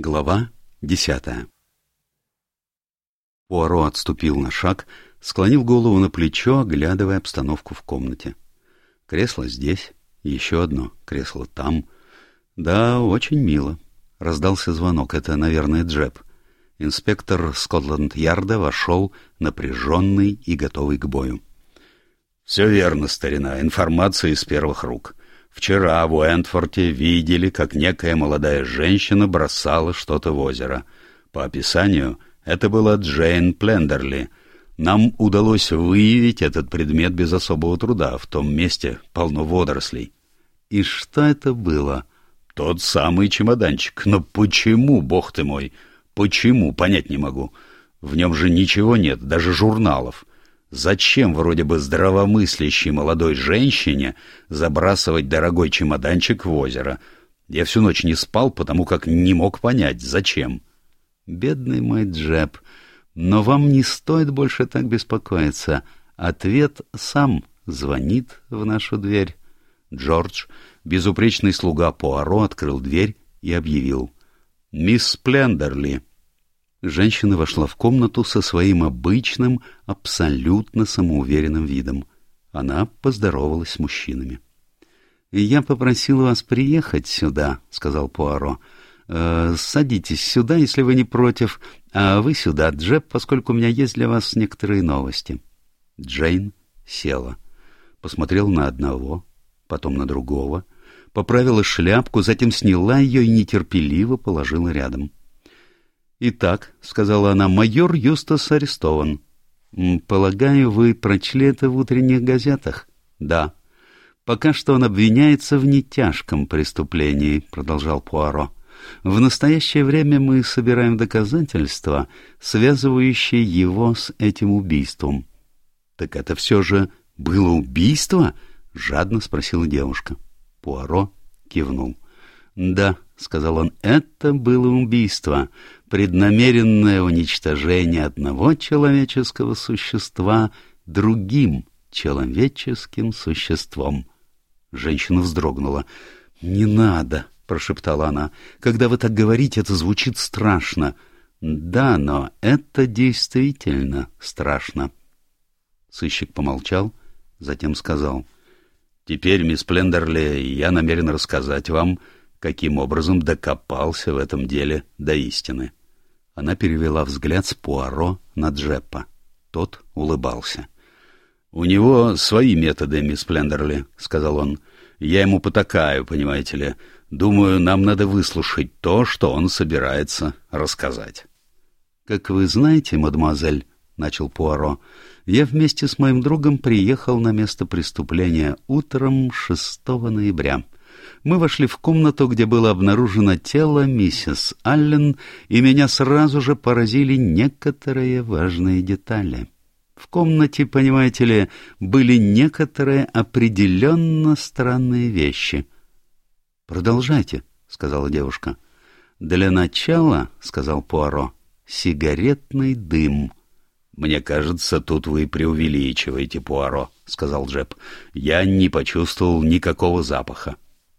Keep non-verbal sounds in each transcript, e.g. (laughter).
Глава десятая Пуаро отступил на шаг, склонил голову на плечо, оглядывая обстановку в комнате. Кресло здесь, еще одно кресло там. Да, очень мило. Раздался звонок, это, наверное, Джеб. Инспектор Скотланд-Ярда вошел, напряженный и готовый к бою. — Все верно, старина, информация из первых рук. Вчера в Уэнтфорте видели, как некая молодая женщина бросала что-то в озеро. По описанию, это была Джейн Плендерли. Нам удалось выявить этот предмет без особого труда. В том месте полно водорослей. И что это было? Тот самый чемоданчик. Но почему, бог ты мой? Почему? Понять не могу. В нем же ничего нет, даже журналов. Зачем вроде бы здравомыслящей молодой женщине забрасывать дорогой чемоданчик в озеро? Я всю ночь не спал, потому как не мог понять, зачем. Бедный мой Джеб, но вам не стоит больше так беспокоиться. Ответ сам звонит в нашу дверь. Джордж, безупречный слуга Пуаро, открыл дверь и объявил. «Мисс Плендерли, Женщина вошла в комнату со своим обычным, абсолютно самоуверенным видом. Она поздоровалась с мужчинами. — Я попросил вас приехать сюда, — сказал Пуаро. «Э, — Садитесь сюда, если вы не против, а вы сюда, Джеб, поскольку у меня есть для вас некоторые новости. Джейн села, посмотрела на одного, потом на другого, поправила шляпку, затем сняла ее и нетерпеливо положила рядом. — «Итак», — сказала она, — «майор Юстас арестован». «Полагаю, вы прочли это в утренних газетах?» «Да». «Пока что он обвиняется в нетяжком преступлении», — продолжал Пуаро. «В настоящее время мы собираем доказательства, связывающие его с этим убийством». «Так это все же было убийство?» — жадно спросила девушка. Пуаро кивнул. «Да», — сказал он, — «это было убийство преднамеренное уничтожение одного человеческого существа другим человеческим существом. Женщина вздрогнула. «Не надо», — прошептала она. «Когда вы так говорите, это звучит страшно». «Да, но это действительно страшно». Сыщик помолчал, затем сказал. «Теперь, мисс Плендерли, я намерен рассказать вам, каким образом докопался в этом деле до истины». Она перевела взгляд с Пуаро на Джеппа. Тот улыбался. — У него свои методы, мисс Плендерли, — сказал он. — Я ему потакаю, понимаете ли. Думаю, нам надо выслушать то, что он собирается рассказать. — Как вы знаете, мадемуазель, — начал Пуаро, — я вместе с моим другом приехал на место преступления утром 6 ноября. — мы вошли в комнату, где было обнаружено тело миссис Аллен, и меня сразу же поразили некоторые важные детали. В комнате, понимаете ли, были некоторые определенно странные вещи. «Продолжайте», — сказала девушка. «Для начала», — сказал Пуаро, — «сигаретный дым». «Мне кажется, тут вы преувеличиваете, Пуаро», — сказал Джеб. «Я не почувствовал никакого запаха».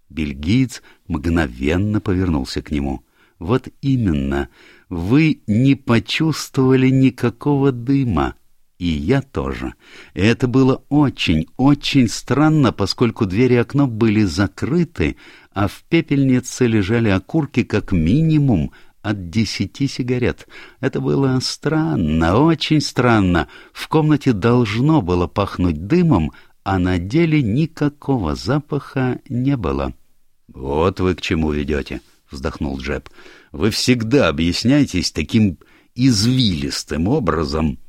Бельгиец мгновенно повернулся к нему. «Вот именно, вы не почувствовали никакого дыма, и я тоже. Это было очень, очень странно, поскольку двери и окно были закрыты, а в пепельнице лежали окурки как минимум от десяти сигарет. Это было странно, очень странно. В комнате должно было пахнуть дымом, а на деле никакого запаха не было. «Вот вы к чему ведете», — вздохнул Джеб. «Вы всегда объясняетесь таким извилистым образом».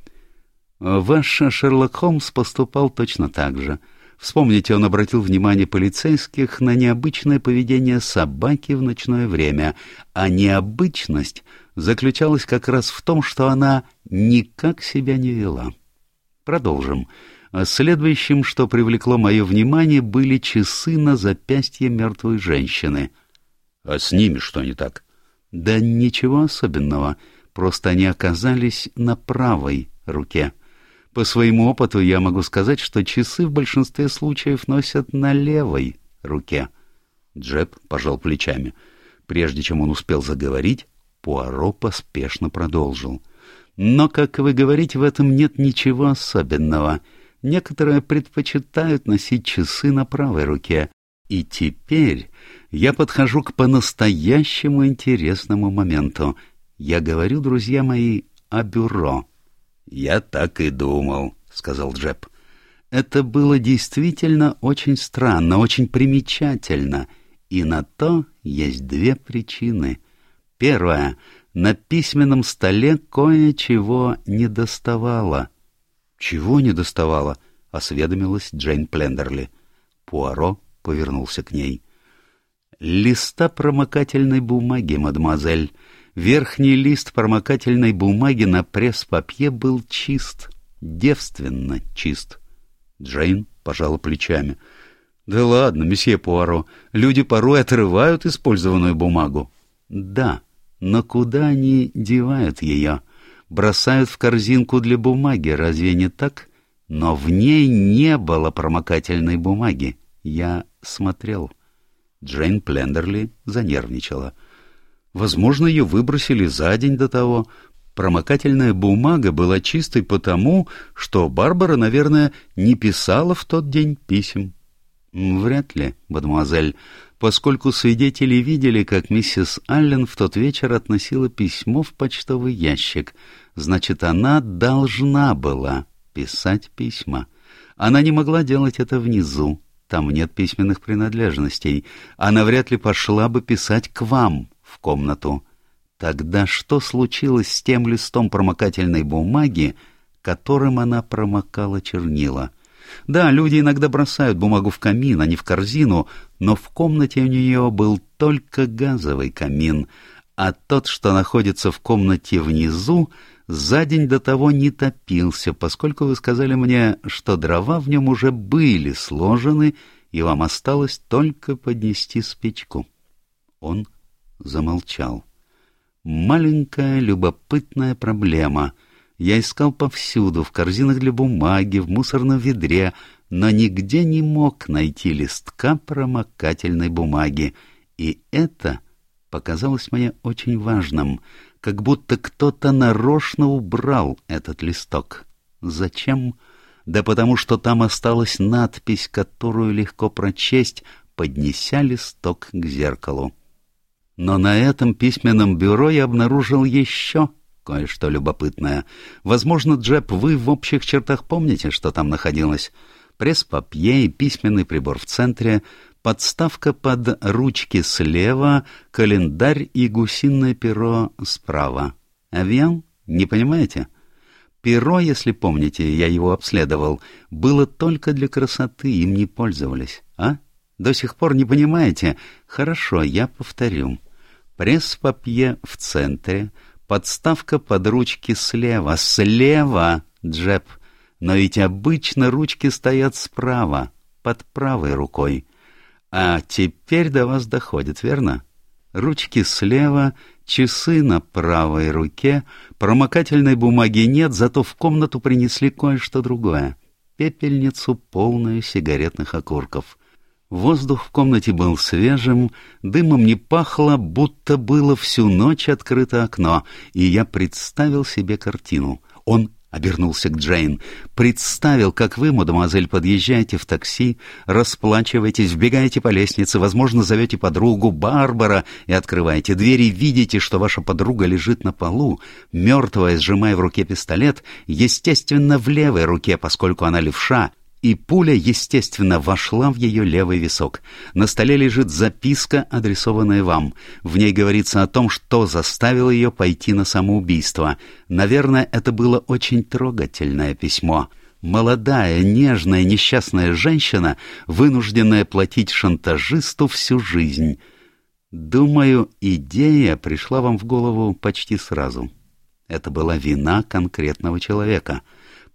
«Ваш Шерлок Холмс поступал точно так же. Вспомните, он обратил внимание полицейских на необычное поведение собаки в ночное время, а необычность заключалась как раз в том, что она никак себя не вела. Продолжим. А следующим, что привлекло мое внимание, были часы на запястье мертвой женщины. — А с ними что не так? — Да ничего особенного, просто они оказались на правой руке. По своему опыту я могу сказать, что часы в большинстве случаев носят на левой руке. Джеб пожал плечами. Прежде чем он успел заговорить, Пуаро поспешно продолжил. «Но, как вы говорите, в этом нет ничего особенного. Некоторые предпочитают носить часы на правой руке. И теперь я подхожу к по-настоящему интересному моменту. Я говорю, друзья мои, о бюро». «Я так и думал», — сказал Джеб. Это было действительно очень странно, очень примечательно, и на то есть две причины. Первая — на письменном столе кое-чего не доставало. «Чего не доставало?» — осведомилась Джейн Плендерли. Пуаро повернулся к ней. «Листа промокательной бумаги, мадемуазель. Верхний лист промокательной бумаги на пресс-папье был чист, девственно чист. Джейн пожала плечами. «Да ладно, месье Пуаро, люди порой отрывают использованную бумагу». «Да, но куда они девают ее? Бросают в корзинку для бумаги, разве не так? Но в ней не было промокательной бумаги. Я смотрел». Джейн Плендерли занервничала. Возможно, ее выбросили за день до того. Промокательная бумага была чистой потому, что Барбара, наверное, не писала в тот день писем. Вряд ли, мадемуазель, поскольку свидетели видели, как миссис Аллен в тот вечер относила письмо в почтовый ящик. Значит, она должна была писать письма. Она не могла делать это внизу, там нет письменных принадлежностей. Она вряд ли пошла бы писать к вам в комнату. Тогда что случилось с тем листом промокательной бумаги, которым она промокала чернила? Да, люди иногда бросают бумагу в камин, а не в корзину, но в комнате у нее был только газовый камин, а тот, что находится в комнате внизу, за день до того не топился, поскольку вы сказали мне, что дрова в нем уже были сложены, и вам осталось только поднести спичку. Он замолчал. Маленькая любопытная проблема. Я искал повсюду, в корзинах для бумаги, в мусорном ведре, но нигде не мог найти листка промокательной бумаги. И это показалось мне очень важным, как будто кто-то нарочно убрал этот листок. Зачем? Да потому что там осталась надпись, которую легко прочесть, поднеся листок к зеркалу. Но на этом письменном бюро я обнаружил еще кое-что любопытное. Возможно, Джеб, вы в общих чертах помните, что там находилось? Пресс-папье и письменный прибор в центре, подставка под ручки слева, календарь и гусиное перо справа. Авиан? Не понимаете? Перо, если помните, я его обследовал, было только для красоты, им не пользовались, а? До сих пор не понимаете? Хорошо, я повторю. Пресс-папье в центре, подставка под ручки слева. Слева, Джеб! Но ведь обычно ручки стоят справа, под правой рукой. А теперь до вас доходит, верно? Ручки слева, часы на правой руке, промокательной бумаги нет, зато в комнату принесли кое-что другое. Пепельницу, полную сигаретных окурков. Воздух в комнате был свежим, дымом не пахло, будто было всю ночь открыто окно, и я представил себе картину. Он обернулся к Джейн. «Представил, как вы, мадемуазель, подъезжаете в такси, расплачиваетесь, вбегаете по лестнице, возможно, зовете подругу Барбара и открываете дверь, и видите, что ваша подруга лежит на полу, мертвая, сжимая в руке пистолет, естественно, в левой руке, поскольку она левша, и пуля, естественно, вошла в ее левый висок. На столе лежит записка, адресованная вам. В ней говорится о том, что заставило ее пойти на самоубийство. Наверное, это было очень трогательное письмо. Молодая, нежная, несчастная женщина, вынужденная платить шантажисту всю жизнь. Думаю, идея пришла вам в голову почти сразу. Это была вина конкретного человека —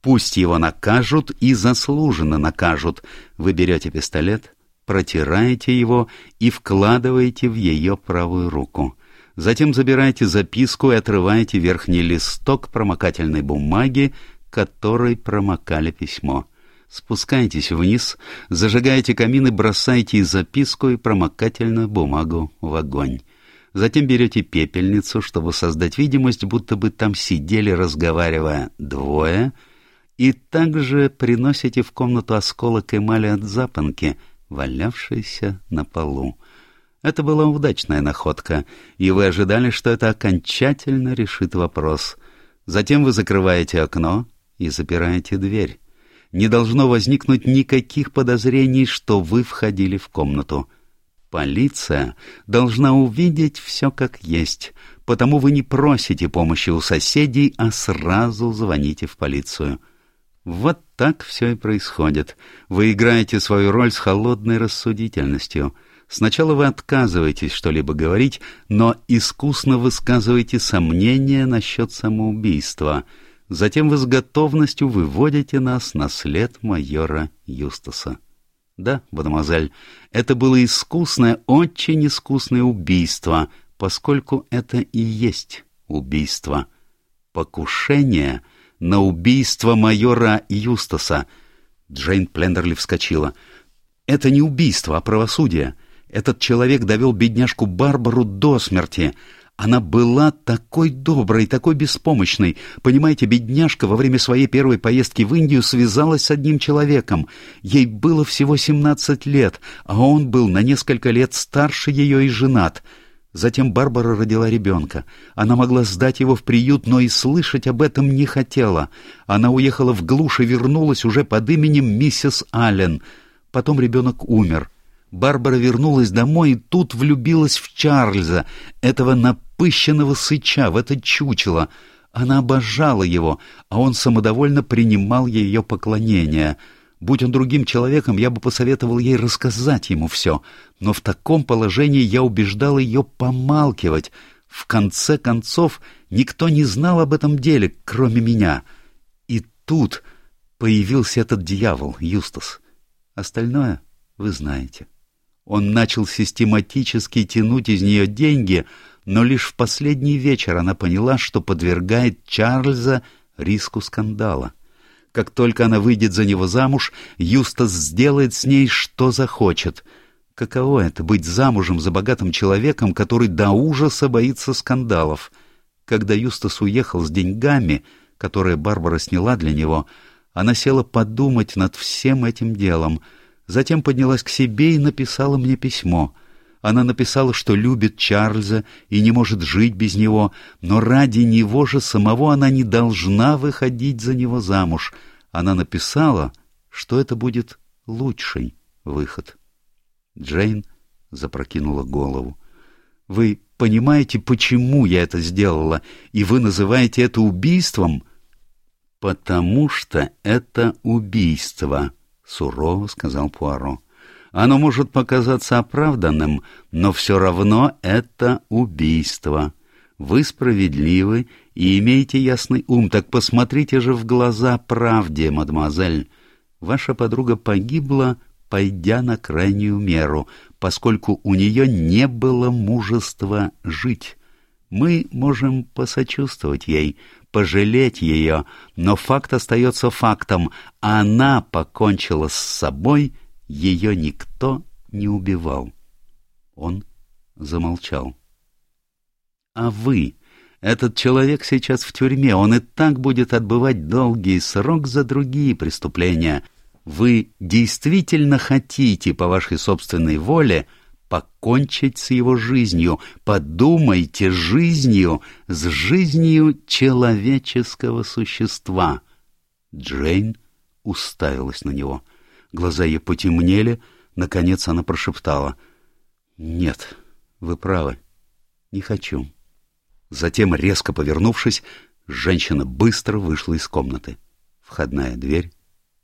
Пусть его накажут и заслуженно накажут. Вы берете пистолет, протираете его и вкладываете в ее правую руку. Затем забираете записку и отрываете верхний листок промокательной бумаги, которой промокали письмо. Спускайтесь вниз, зажигаете камин и бросаете записку, и промокательную бумагу в огонь. Затем берете пепельницу, чтобы создать видимость, будто бы там сидели, разговаривая, двое, и также приносите в комнату осколок эмали от запонки, валявшийся на полу. Это была удачная находка, и вы ожидали, что это окончательно решит вопрос. Затем вы закрываете окно и запираете дверь. Не должно возникнуть никаких подозрений, что вы входили в комнату. Полиция должна увидеть все как есть, потому вы не просите помощи у соседей, а сразу звоните в полицию. Вот так все и происходит. Вы играете свою роль с холодной рассудительностью — Сначала вы отказываетесь что-либо говорить, но искусно высказываете сомнения насчет самоубийства. Затем вы с готовностью выводите нас на след майора Юстаса. Да, мадемуазель, это было искусное, очень искусное убийство, поскольку это и есть убийство. Покушение на убийство майора Юстаса. Джейн Плендерли вскочила. Это не убийство, а правосудие. Этот человек довел бедняжку Барбару до смерти. Она была такой доброй, такой беспомощной. Понимаете, бедняжка во время своей первой поездки в Индию связалась с одним человеком. Ей было всего 17 лет, а он был на несколько лет старше ее и женат. Затем Барбара родила ребенка. Она могла сдать его в приют, но и слышать об этом не хотела. Она уехала в глушь и вернулась уже под именем миссис Аллен. Потом ребенок умер. Барбара вернулась домой и тут влюбилась в Чарльза, этого напыщенного сыча, в это чучело. Она обожала его, а он самодовольно принимал ее поклонение. Будь он другим человеком, я бы посоветовал ей рассказать ему все, но в таком положении я убеждал ее помалкивать. В конце концов, никто не знал об этом деле, кроме меня. И тут появился этот дьявол, Юстас. Остальное вы знаете. Он начал систематически тянуть из нее деньги, но лишь в последний вечер она поняла, что подвергает Чарльза риску скандала. Как только она выйдет за него замуж, Юстас сделает с ней что захочет. Каково это — быть замужем за богатым человеком, который до ужаса боится скандалов? Когда Юстас уехал с деньгами, которые Барбара сняла для него, она села подумать над всем этим делом — Затем поднялась к себе и написала мне письмо. Она написала, что любит Чарльза и не может жить без него, но ради него же самого она не должна выходить за него замуж. Она написала, что это будет лучший выход. Джейн запрокинула голову. «Вы понимаете, почему я это сделала, и вы называете это убийством?» «Потому что это убийство», — сурово сказал Пуаро. «Оно может показаться оправданным, но все равно это убийство. Вы справедливы и имеете ясный ум, так посмотрите же в глаза правде, мадемуазель. Ваша подруга погибла, пойдя на крайнюю меру, поскольку у нее не было мужества жить». Мы можем посочувствовать ей, пожалеть ее, но факт остается фактом. Она покончила с собой, ее никто не убивал. Он замолчал. А вы? Этот человек сейчас в тюрьме, он и так будет отбывать долгий срок за другие преступления. Вы действительно хотите, по вашей собственной воле, покончить с его жизнью. Подумайте жизнью, с жизнью человеческого существа. Джейн уставилась на него. Глаза ее потемнели, наконец она прошептала. «Нет, вы правы, не хочу». Затем, резко повернувшись, женщина быстро вышла из комнаты. Входная дверь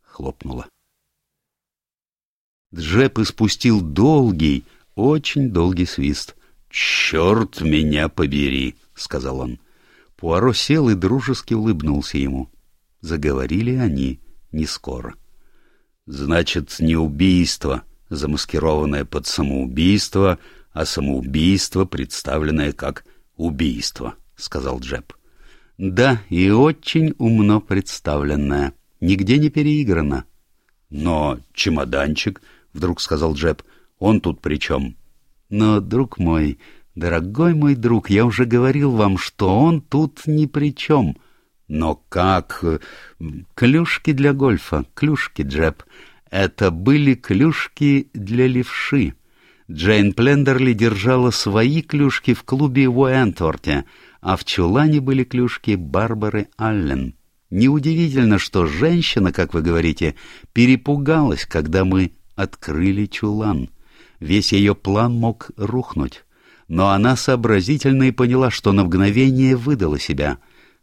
хлопнула. Джеб испустил долгий, очень долгий свист. «Черт меня побери!» — сказал он. Пуаро сел и дружески улыбнулся ему. Заговорили они не скоро. «Значит, не убийство, замаскированное под самоубийство, а самоубийство, представленное как убийство», — сказал Джеб. «Да, и очень умно представленное. Нигде не переиграно». «Но чемоданчик», — вдруг сказал Джеб, — он тут при чем? Но, друг мой, Дорогой мой друг, я уже говорил вам, что он тут ни при чем. Но как... Клюшки для гольфа, клюшки, Джеб. Это были клюшки для левши. Джейн Плендерли держала свои клюшки в клубе в Уэнтворте, а в чулане были клюшки Барбары Аллен. Неудивительно, что женщина, как вы говорите, перепугалась, когда мы открыли чулан. Весь ее план мог рухнуть. Но она сообразительно и поняла, что на мгновение выдала себя.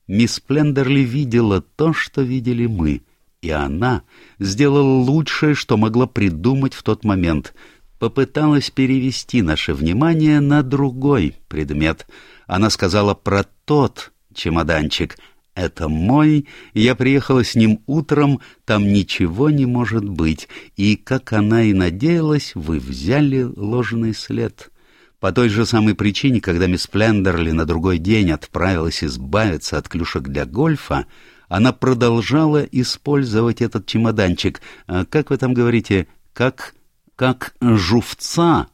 Мисс Плендерли видела то, что видели мы, и она сделала лучшее, что могла придумать в тот момент — попыталась перевести наше внимание на другой предмет. Она сказала про тот чемоданчик. «Это мой, я приехала с ним утром, там ничего не может быть, и, как она и надеялась, вы взяли ложный след». По той же самой причине, когда мисс Плендерли на другой день отправилась избавиться от клюшек для гольфа, она продолжала использовать этот чемоданчик, а, как вы там говорите, как как жувца.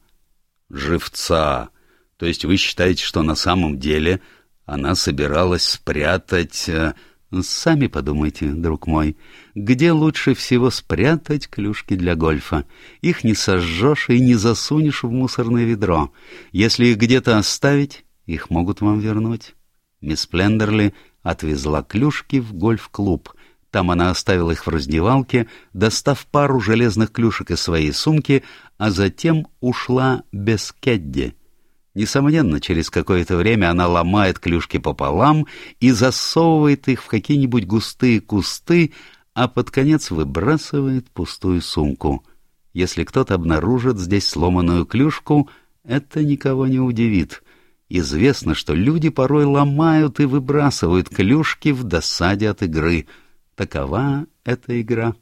Живца. То есть вы считаете, что на самом деле она собиралась спрятать... Сами подумайте, друг мой, где лучше всего спрятать клюшки для гольфа? Их не сожжешь и не засунешь в мусорное ведро. Если их где-то оставить, их могут вам вернуть. Мисс Плендерли отвезла клюшки в гольф-клуб — там она оставила их в раздевалке, достав пару железных клюшек из своей сумки, а затем ушла без Кедди. Несомненно, через какое-то время она ломает клюшки пополам и засовывает их в какие-нибудь густые кусты, а под конец выбрасывает пустую сумку. Если кто-то обнаружит здесь сломанную клюшку, это никого не удивит. Известно, что люди порой ломают и выбрасывают клюшки в досаде от игры — Такова эта игра.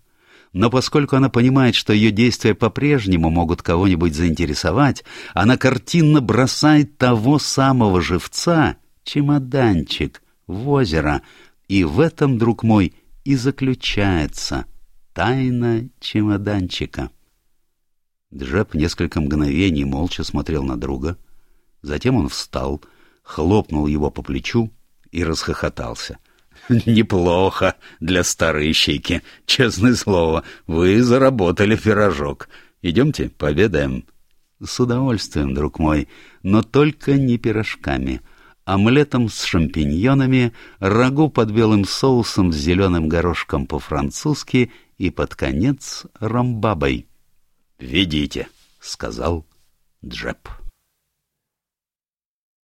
Но поскольку она понимает, что ее действия по-прежнему могут кого-нибудь заинтересовать, она картинно бросает того самого живца, чемоданчик, в озеро. И в этом, друг мой, и заключается тайна чемоданчика. Джеб несколько мгновений молча смотрел на друга. Затем он встал, хлопнул его по плечу и расхохотался — (laughs) Неплохо для старой ищейки. Честное слово, вы заработали пирожок. Идемте, поведаем. С удовольствием, друг мой, но только не пирожками. Омлетом с шампиньонами, рагу под белым соусом с зеленым горошком по-французски и под конец рамбабой. «Ведите», — сказал Джеб.